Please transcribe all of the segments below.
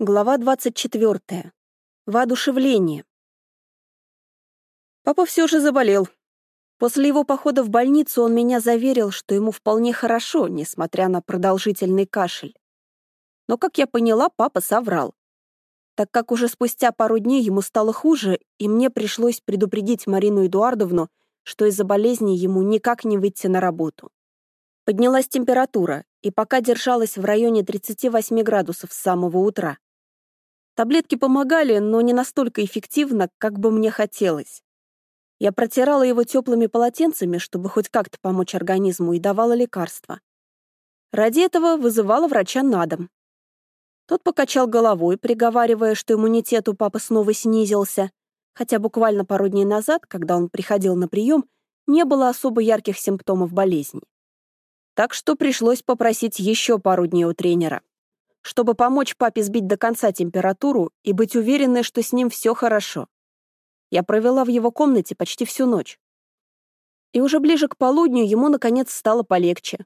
Глава 24. Воодушевление. Папа все же заболел. После его похода в больницу он меня заверил, что ему вполне хорошо, несмотря на продолжительный кашель. Но, как я поняла, папа соврал. Так как уже спустя пару дней ему стало хуже, и мне пришлось предупредить Марину Эдуардовну, что из-за болезни ему никак не выйти на работу. Поднялась температура, и пока держалась в районе 38 градусов с самого утра. Таблетки помогали, но не настолько эффективно, как бы мне хотелось. Я протирала его теплыми полотенцами, чтобы хоть как-то помочь организму, и давала лекарства. Ради этого вызывала врача на дом. Тот покачал головой, приговаривая, что иммунитет у папы снова снизился, хотя буквально пару дней назад, когда он приходил на прием, не было особо ярких симптомов болезни. Так что пришлось попросить еще пару дней у тренера чтобы помочь папе сбить до конца температуру и быть уверенной, что с ним все хорошо. Я провела в его комнате почти всю ночь. И уже ближе к полудню ему, наконец, стало полегче.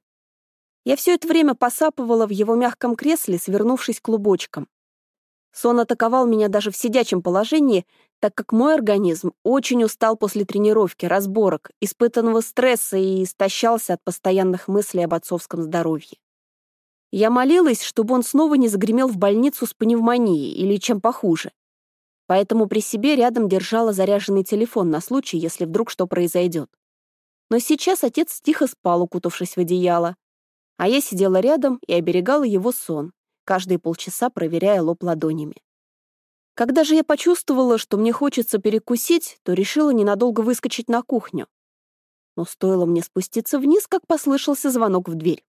Я все это время посапывала в его мягком кресле, свернувшись клубочком. Сон атаковал меня даже в сидячем положении, так как мой организм очень устал после тренировки, разборок, испытанного стресса и истощался от постоянных мыслей об отцовском здоровье. Я молилась, чтобы он снова не загремел в больницу с пневмонией или чем похуже. Поэтому при себе рядом держала заряженный телефон на случай, если вдруг что произойдет. Но сейчас отец тихо спал, укутавшись в одеяло, а я сидела рядом и оберегала его сон, каждые полчаса проверяя лоб ладонями. Когда же я почувствовала, что мне хочется перекусить, то решила ненадолго выскочить на кухню. Но стоило мне спуститься вниз, как послышался звонок в дверь.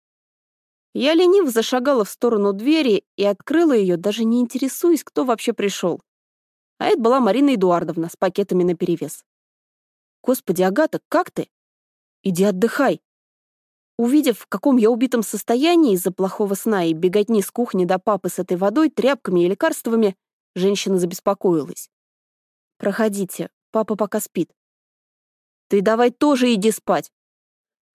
Я лениво зашагала в сторону двери и открыла ее, даже не интересуясь, кто вообще пришел. А это была Марина Эдуардовна с пакетами наперевес. «Господи, Агата, как ты? Иди отдыхай!» Увидев, в каком я убитом состоянии из-за плохого сна и беготни с кухни до папы с этой водой, тряпками и лекарствами, женщина забеспокоилась. «Проходите, папа пока спит». «Ты давай тоже иди спать.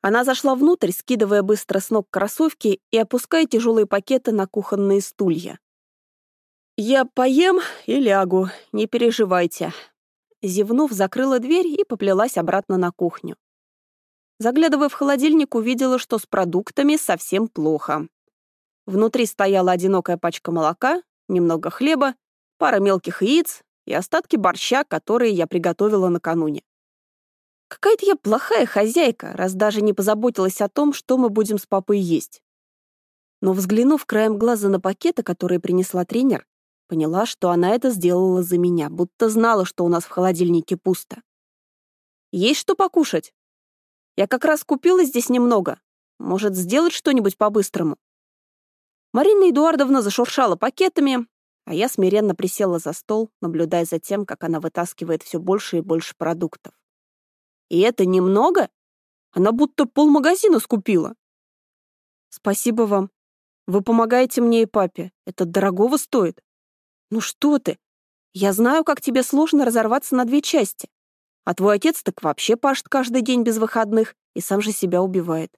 Она зашла внутрь, скидывая быстро с ног кроссовки и опуская тяжелые пакеты на кухонные стулья. «Я поем и лягу, не переживайте». Зевнув, закрыла дверь и поплелась обратно на кухню. Заглядывая в холодильник, увидела, что с продуктами совсем плохо. Внутри стояла одинокая пачка молока, немного хлеба, пара мелких яиц и остатки борща, которые я приготовила накануне. Какая-то я плохая хозяйка, раз даже не позаботилась о том, что мы будем с папой есть. Но взглянув краем глаза на пакеты, которые принесла тренер, поняла, что она это сделала за меня, будто знала, что у нас в холодильнике пусто. Есть что покушать? Я как раз купила здесь немного. Может, сделать что-нибудь по-быстрому? Марина Эдуардовна зашуршала пакетами, а я смиренно присела за стол, наблюдая за тем, как она вытаскивает все больше и больше продуктов. И это немного? Она будто полмагазина скупила. Спасибо вам. Вы помогаете мне и папе. Это дорогого стоит. Ну что ты? Я знаю, как тебе сложно разорваться на две части. А твой отец так вообще пашет каждый день без выходных и сам же себя убивает.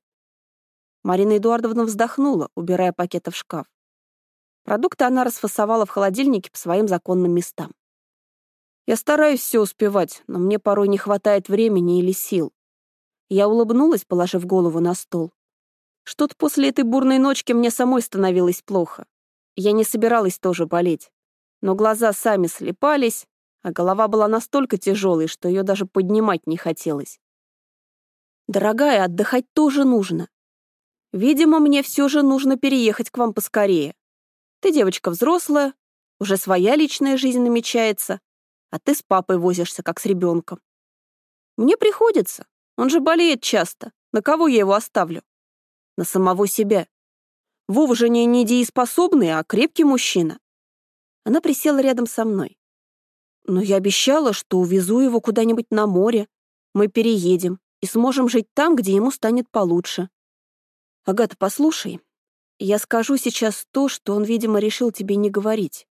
Марина Эдуардовна вздохнула, убирая пакеты в шкаф. Продукты она расфасовала в холодильнике по своим законным местам. Я стараюсь все успевать, но мне порой не хватает времени или сил. Я улыбнулась, положив голову на стол. Что-то после этой бурной ночки мне самой становилось плохо. Я не собиралась тоже болеть. Но глаза сами слепались, а голова была настолько тяжелой, что ее даже поднимать не хотелось. «Дорогая, отдыхать тоже нужно. Видимо, мне все же нужно переехать к вам поскорее. Ты девочка взрослая, уже своя личная жизнь намечается, а ты с папой возишься, как с ребенком. Мне приходится. Он же болеет часто. На кого я его оставлю? На самого себя. Вова же не недееспособный, а крепкий мужчина. Она присела рядом со мной. Но я обещала, что увезу его куда-нибудь на море. Мы переедем и сможем жить там, где ему станет получше. Агата, послушай, я скажу сейчас то, что он, видимо, решил тебе не говорить.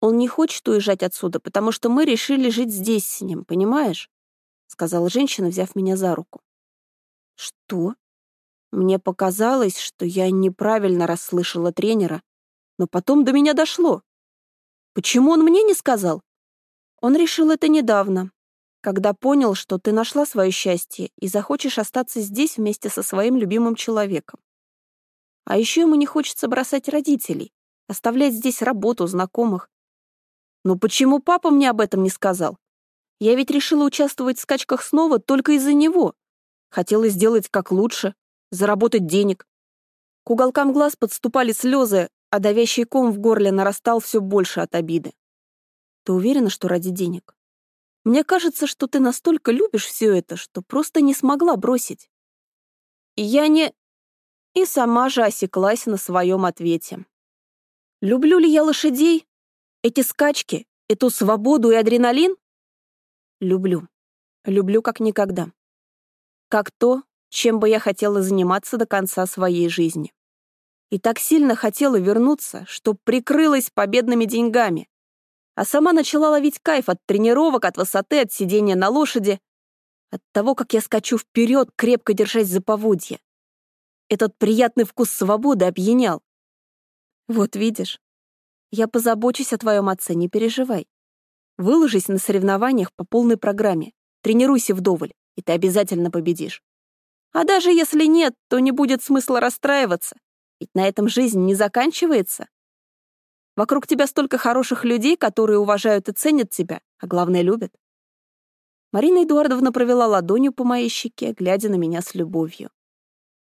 Он не хочет уезжать отсюда, потому что мы решили жить здесь с ним, понимаешь?» — сказала женщина, взяв меня за руку. «Что?» Мне показалось, что я неправильно расслышала тренера, но потом до меня дошло. Почему он мне не сказал? Он решил это недавно, когда понял, что ты нашла свое счастье и захочешь остаться здесь вместе со своим любимым человеком. А еще ему не хочется бросать родителей, оставлять здесь работу, знакомых. Но почему папа мне об этом не сказал? Я ведь решила участвовать в скачках снова только из-за него. Хотела сделать как лучше, заработать денег. К уголкам глаз подступали слезы, а давящий ком в горле нарастал все больше от обиды. Ты уверена, что ради денег? Мне кажется, что ты настолько любишь все это, что просто не смогла бросить. Я не... И сама же осеклась на своем ответе. Люблю ли я лошадей? Эти скачки? Эту свободу и адреналин? Люблю. Люблю как никогда. Как то, чем бы я хотела заниматься до конца своей жизни. И так сильно хотела вернуться, что прикрылась победными деньгами, а сама начала ловить кайф от тренировок, от высоты, от сидения на лошади, от того, как я скачу вперед, крепко держась за поводья. Этот приятный вкус свободы опьянял. Вот видишь, я позабочусь о твоем отце, не переживай. Выложись на соревнованиях по полной программе, тренируйся вдоволь, и ты обязательно победишь. А даже если нет, то не будет смысла расстраиваться, ведь на этом жизнь не заканчивается. Вокруг тебя столько хороших людей, которые уважают и ценят тебя, а главное, любят. Марина Эдуардовна провела ладонью по моей щеке, глядя на меня с любовью.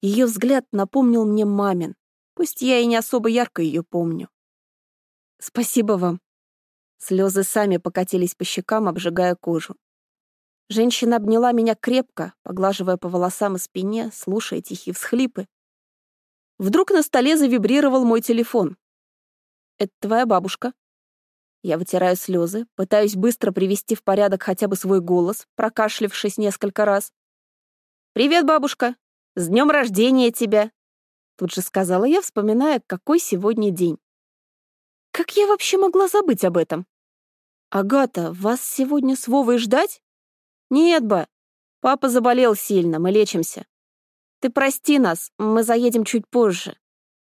Ее взгляд напомнил мне мамин, пусть я и не особо ярко ее помню. «Спасибо вам». Слезы сами покатились по щекам, обжигая кожу. Женщина обняла меня крепко, поглаживая по волосам и спине, слушая тихие всхлипы. Вдруг на столе завибрировал мой телефон. «Это твоя бабушка?» Я вытираю слезы, пытаюсь быстро привести в порядок хотя бы свой голос, прокашлившись несколько раз. «Привет, бабушка! С днем рождения тебя!» Тут же сказала я, вспоминая, какой сегодня день. Как я вообще могла забыть об этом? «Агата, вас сегодня с Вовой ждать?» «Нет, ба. Папа заболел сильно, мы лечимся. Ты прости нас, мы заедем чуть позже.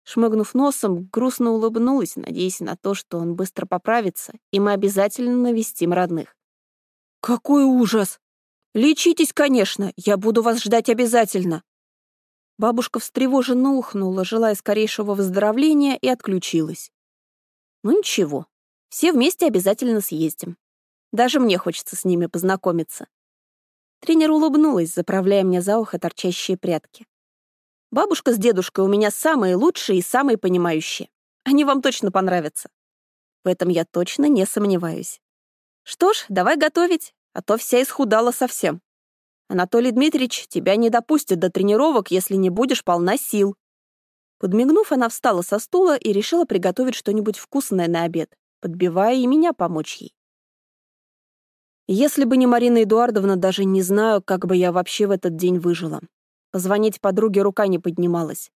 Шмыгнув носом, грустно улыбнулась, надеясь на то, что он быстро поправится, и мы обязательно навестим родных. «Какой ужас! Лечитесь, конечно, я буду вас ждать обязательно!» Бабушка встревоженно ухнула, желая скорейшего выздоровления, и отключилась. «Ну ничего, все вместе обязательно съездим. Даже мне хочется с ними познакомиться». Тренер улыбнулась, заправляя мне за ухо торчащие прятки. Бабушка с дедушкой у меня самые лучшие и самые понимающие. Они вам точно понравятся. В этом я точно не сомневаюсь. Что ж, давай готовить, а то вся исхудала совсем. Анатолий Дмитриевич тебя не допустит до тренировок, если не будешь полна сил. Подмигнув, она встала со стула и решила приготовить что-нибудь вкусное на обед, подбивая и меня помочь ей. Если бы не Марина Эдуардовна, даже не знаю, как бы я вообще в этот день выжила. Позвонить подруге рука не поднималась.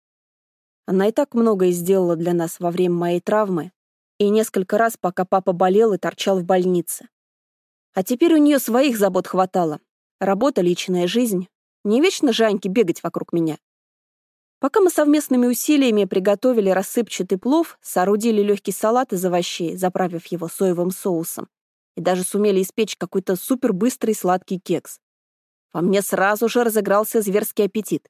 Она и так многое сделала для нас во время моей травмы и несколько раз, пока папа болел и торчал в больнице. А теперь у нее своих забот хватало. Работа, личная жизнь. Не вечно Жаньке бегать вокруг меня. Пока мы совместными усилиями приготовили рассыпчатый плов, соорудили легкий салат из овощей, заправив его соевым соусом, и даже сумели испечь какой-то супербыстрый сладкий кекс. Во мне сразу же разыгрался зверский аппетит.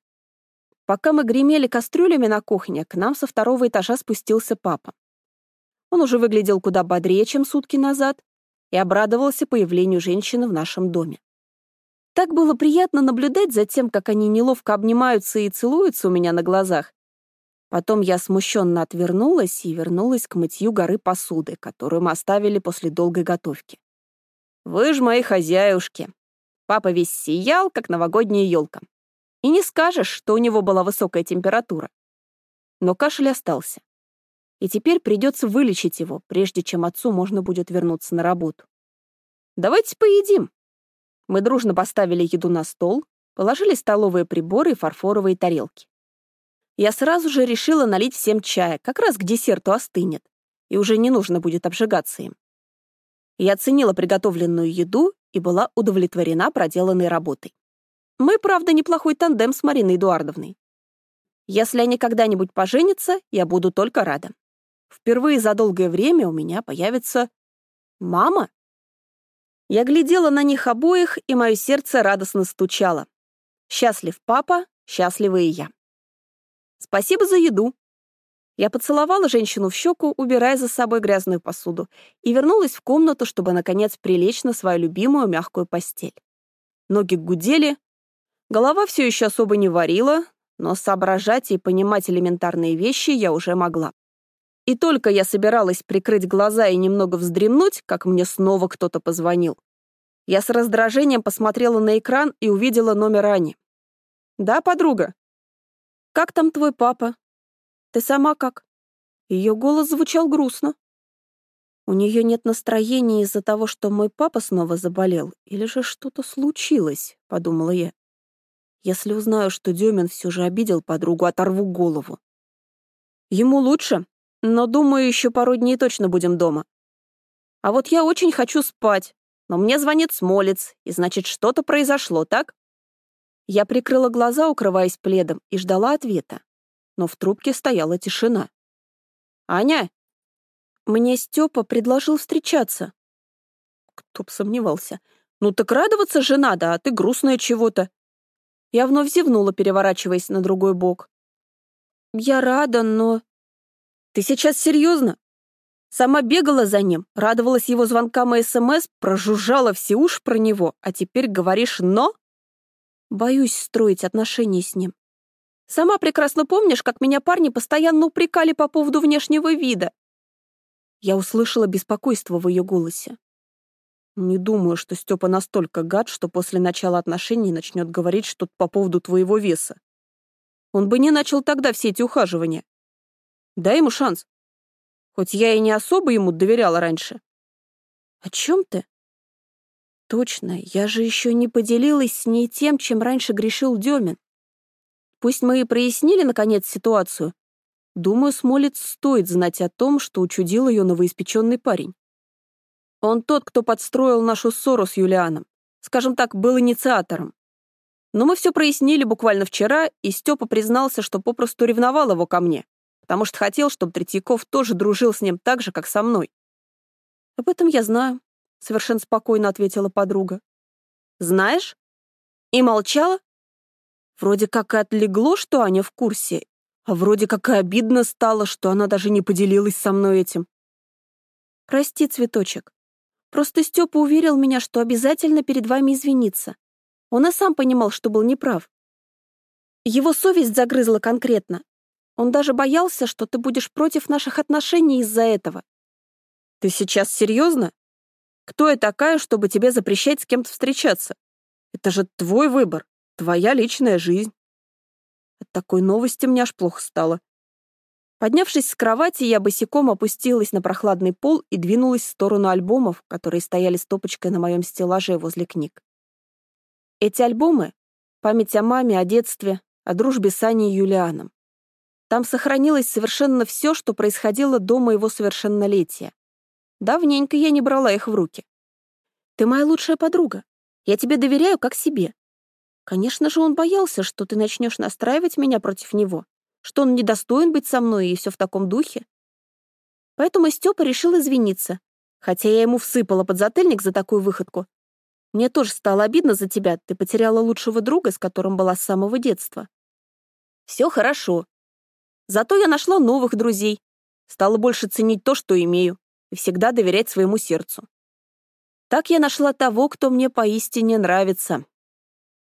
Пока мы гремели кастрюлями на кухне, к нам со второго этажа спустился папа. Он уже выглядел куда бодрее, чем сутки назад, и обрадовался появлению женщины в нашем доме. Так было приятно наблюдать за тем, как они неловко обнимаются и целуются у меня на глазах. Потом я смущенно отвернулась и вернулась к мытью горы посуды, которую мы оставили после долгой готовки. «Вы ж мои хозяюшки», Папа весь сиял, как новогодняя елка. И не скажешь, что у него была высокая температура. Но кашель остался. И теперь придется вылечить его, прежде чем отцу можно будет вернуться на работу. «Давайте поедим». Мы дружно поставили еду на стол, положили столовые приборы и фарфоровые тарелки. Я сразу же решила налить всем чая, как раз к десерту остынет, и уже не нужно будет обжигаться им. Я оценила приготовленную еду и была удовлетворена проделанной работой. Мы, правда, неплохой тандем с Мариной Эдуардовной. Если они когда-нибудь поженятся, я буду только рада. впервые за долгое время у меня появится мама. Я глядела на них обоих, и мое сердце радостно стучало. Счастлив папа, счастлива и я. Спасибо за еду. Я поцеловала женщину в щеку, убирая за собой грязную посуду, и вернулась в комнату, чтобы, наконец, прилечь на свою любимую мягкую постель. Ноги гудели, голова все еще особо не варила, но соображать и понимать элементарные вещи я уже могла. И только я собиралась прикрыть глаза и немного вздремнуть, как мне снова кто-то позвонил. Я с раздражением посмотрела на экран и увидела номер Ани. «Да, подруга?» «Как там твой папа? Ты сама как?» Ее голос звучал грустно. У нее нет настроения из-за того, что мой папа снова заболел, или же что-то случилось, подумала я. Если узнаю, что Демин все же обидел подругу, оторву голову. Ему лучше, но, думаю, еще пару дней точно будем дома. А вот я очень хочу спать, но мне звонит Смолец, и значит, что-то произошло, так? Я прикрыла глаза, укрываясь пледом, и ждала ответа. Но в трубке стояла тишина. «Аня!» Мне Степа предложил встречаться. Кто б сомневался. «Ну так радоваться же надо, а ты грустная чего-то». Я вновь зевнула, переворачиваясь на другой бок. «Я рада, но...» Ты сейчас серьезно? Сама бегала за ним, радовалась его звонкам и СМС, прожужжала все уж про него, а теперь говоришь «но»? Боюсь строить отношения с ним. Сама прекрасно помнишь, как меня парни постоянно упрекали по поводу внешнего вида. Я услышала беспокойство в ее голосе. Не думаю, что Степа настолько гад, что после начала отношений начнет говорить что-то по поводу твоего веса. Он бы не начал тогда все эти ухаживания. Дай ему шанс. Хоть я и не особо ему доверяла раньше. О чем ты? Точно, я же еще не поделилась с ней тем, чем раньше грешил Демин. Пусть мы и прояснили, наконец, ситуацию. Думаю, Смолец стоит знать о том, что учудил ее новоиспеченный парень. Он тот, кто подстроил нашу ссору с Юлианом. Скажем так, был инициатором. Но мы все прояснили буквально вчера, и Степа признался, что попросту ревновал его ко мне потому что хотел, чтобы Третьяков тоже дружил с ним так же, как со мной. «Об этом я знаю», — совершенно спокойно ответила подруга. «Знаешь?» И молчала? Вроде как и отлегло, что Аня в курсе, а вроде как и обидно стало, что она даже не поделилась со мной этим. «Прости, цветочек. Просто Степа уверил меня, что обязательно перед вами извинится. Он и сам понимал, что был неправ. Его совесть загрызла конкретно, он даже боялся, что ты будешь против наших отношений из-за этого. Ты сейчас серьезно? Кто я такая, чтобы тебе запрещать с кем-то встречаться? Это же твой выбор, твоя личная жизнь. От такой новости мне аж плохо стало. Поднявшись с кровати, я босиком опустилась на прохладный пол и двинулась в сторону альбомов, которые стояли стопочкой на моем стеллаже возле книг. Эти альбомы — память о маме, о детстве, о дружбе с Аней и Юлианом. Там сохранилось совершенно все, что происходило до моего совершеннолетия. Давненько я не брала их в руки. Ты моя лучшая подруга. Я тебе доверяю как себе. Конечно же, он боялся, что ты начнешь настраивать меня против него, что он недостоин быть со мной и все в таком духе. Поэтому Степа решил извиниться, хотя я ему всыпала подзатыльник за такую выходку. Мне тоже стало обидно за тебя, ты потеряла лучшего друга, с которым была с самого детства. Все хорошо, Зато я нашла новых друзей, стала больше ценить то, что имею, и всегда доверять своему сердцу. Так я нашла того, кто мне поистине нравится.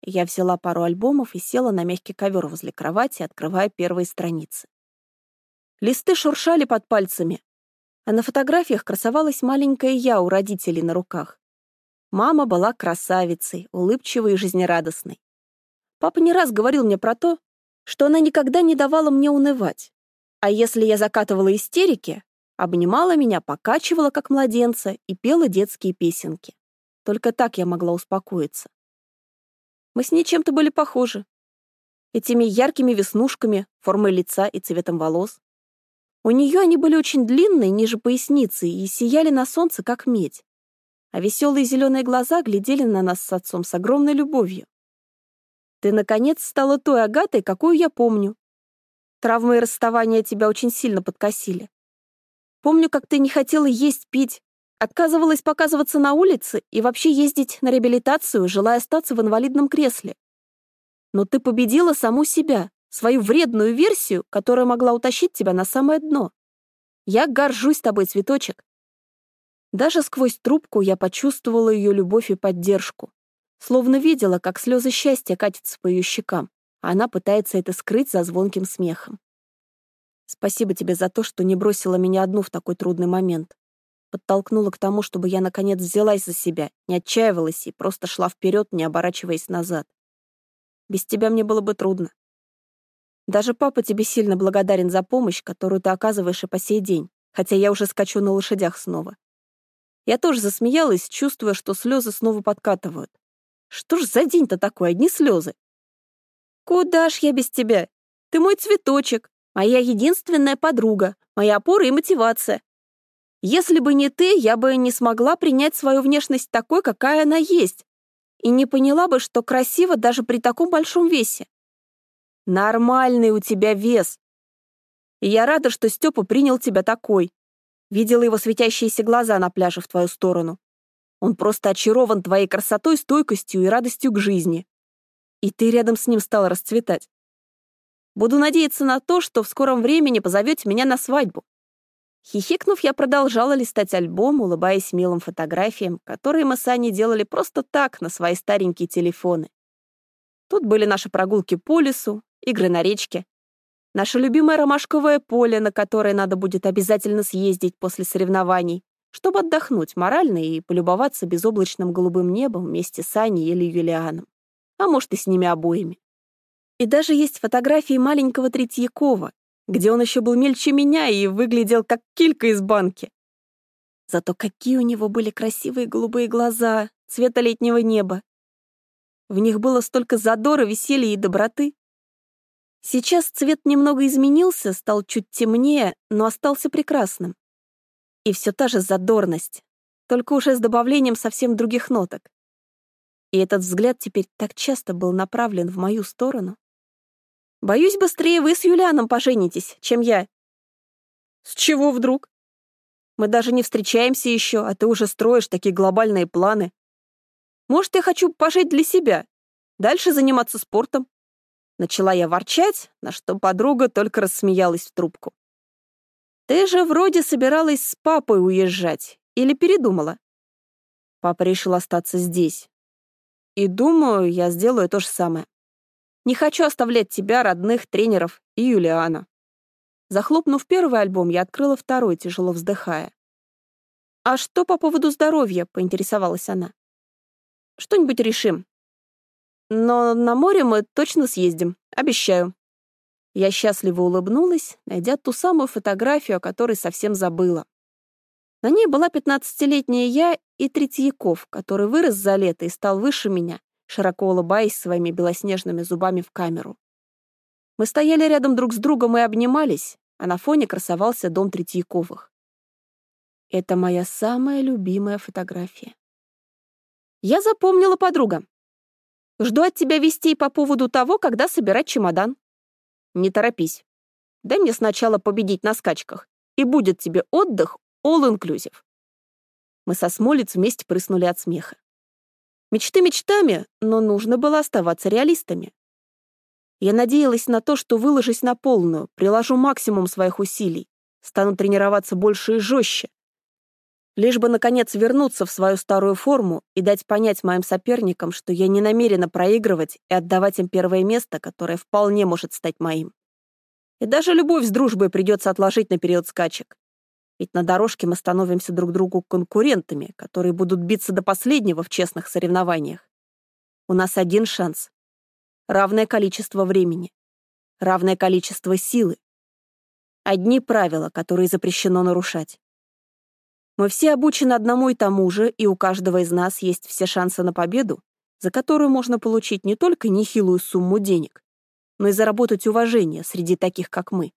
Я взяла пару альбомов и села на мягкий ковер возле кровати, открывая первые страницы. Листы шуршали под пальцами, а на фотографиях красовалась маленькая я у родителей на руках. Мама была красавицей, улыбчивой и жизнерадостной. Папа не раз говорил мне про то, что она никогда не давала мне унывать. А если я закатывала истерики, обнимала меня, покачивала, как младенца, и пела детские песенки. Только так я могла успокоиться. Мы с ней чем-то были похожи. Этими яркими веснушками, формой лица и цветом волос. У нее они были очень длинные, ниже поясницы, и сияли на солнце, как медь. А веселые зеленые глаза глядели на нас с отцом с огромной любовью. Ты, наконец, стала той Агатой, какую я помню. Травмы и расставания тебя очень сильно подкосили. Помню, как ты не хотела есть, пить, отказывалась показываться на улице и вообще ездить на реабилитацию, желая остаться в инвалидном кресле. Но ты победила саму себя, свою вредную версию, которая могла утащить тебя на самое дно. Я горжусь тобой, цветочек. Даже сквозь трубку я почувствовала ее любовь и поддержку. Словно видела, как слезы счастья катятся по ее щекам, а она пытается это скрыть за звонким смехом. Спасибо тебе за то, что не бросила меня одну в такой трудный момент. Подтолкнула к тому, чтобы я наконец взялась за себя, не отчаивалась и просто шла вперед, не оборачиваясь назад. Без тебя мне было бы трудно. Даже папа тебе сильно благодарен за помощь, которую ты оказываешь и по сей день, хотя я уже скачу на лошадях снова. Я тоже засмеялась, чувствуя, что слезы снова подкатывают. Что ж за день-то такой, одни слезы? Куда ж я без тебя? Ты мой цветочек, моя единственная подруга, моя опора и мотивация. Если бы не ты, я бы не смогла принять свою внешность такой, какая она есть, и не поняла бы, что красиво даже при таком большом весе. Нормальный у тебя вес. И я рада, что Степа принял тебя такой. Видела его светящиеся глаза на пляже в твою сторону. Он просто очарован твоей красотой, стойкостью и радостью к жизни. И ты рядом с ним стала расцветать. Буду надеяться на то, что в скором времени позовете меня на свадьбу. Хихикнув, я продолжала листать альбом, улыбаясь милым фотографиям, которые мы с Аней делали просто так, на свои старенькие телефоны. Тут были наши прогулки по лесу, игры на речке, наше любимое ромашковое поле, на которое надо будет обязательно съездить после соревнований, чтобы отдохнуть морально и полюбоваться безоблачным голубым небом вместе с Аней или Юлианом. А может, и с ними обоими. И даже есть фотографии маленького Третьякова, где он еще был мельче меня и выглядел как килька из банки. Зато какие у него были красивые голубые глаза, цвета летнего неба. В них было столько задора, веселья и доброты. Сейчас цвет немного изменился, стал чуть темнее, но остался прекрасным. И все та же задорность, только уже с добавлением совсем других ноток. И этот взгляд теперь так часто был направлен в мою сторону. Боюсь, быстрее вы с Юлианом поженитесь, чем я. С чего вдруг? Мы даже не встречаемся еще, а ты уже строишь такие глобальные планы. Может, я хочу пожить для себя, дальше заниматься спортом. Начала я ворчать, на что подруга только рассмеялась в трубку. Ты же вроде собиралась с папой уезжать. Или передумала? Папа решил остаться здесь. И думаю, я сделаю то же самое. Не хочу оставлять тебя, родных, тренеров и Юлиана. Захлопнув первый альбом, я открыла второй, тяжело вздыхая. «А что по поводу здоровья?» — поинтересовалась она. «Что-нибудь решим. Но на море мы точно съездим, обещаю». Я счастливо улыбнулась, найдя ту самую фотографию, о которой совсем забыла. На ней была пятнадцатилетняя я и Третьяков, который вырос за лето и стал выше меня, широко улыбаясь своими белоснежными зубами в камеру. Мы стояли рядом друг с другом и обнимались, а на фоне красовался дом Третьяковых. Это моя самая любимая фотография. Я запомнила подруга. Жду от тебя вестей по поводу того, когда собирать чемодан. Не торопись. Дай мне сначала победить на скачках, и будет тебе отдых all-inclusive. Мы со Смолец вместе прыснули от смеха. Мечты мечтами, но нужно было оставаться реалистами. Я надеялась на то, что выложусь на полную, приложу максимум своих усилий, стану тренироваться больше и жестче, лишь бы, наконец, вернуться в свою старую форму и дать понять моим соперникам, что я не намерена проигрывать и отдавать им первое место, которое вполне может стать моим. И даже любовь с дружбой придется отложить на период скачек. Ведь на дорожке мы становимся друг другу конкурентами, которые будут биться до последнего в честных соревнованиях. У нас один шанс. Равное количество времени. Равное количество силы. Одни правила, которые запрещено нарушать. Мы все обучены одному и тому же, и у каждого из нас есть все шансы на победу, за которую можно получить не только нехилую сумму денег, но и заработать уважение среди таких, как мы.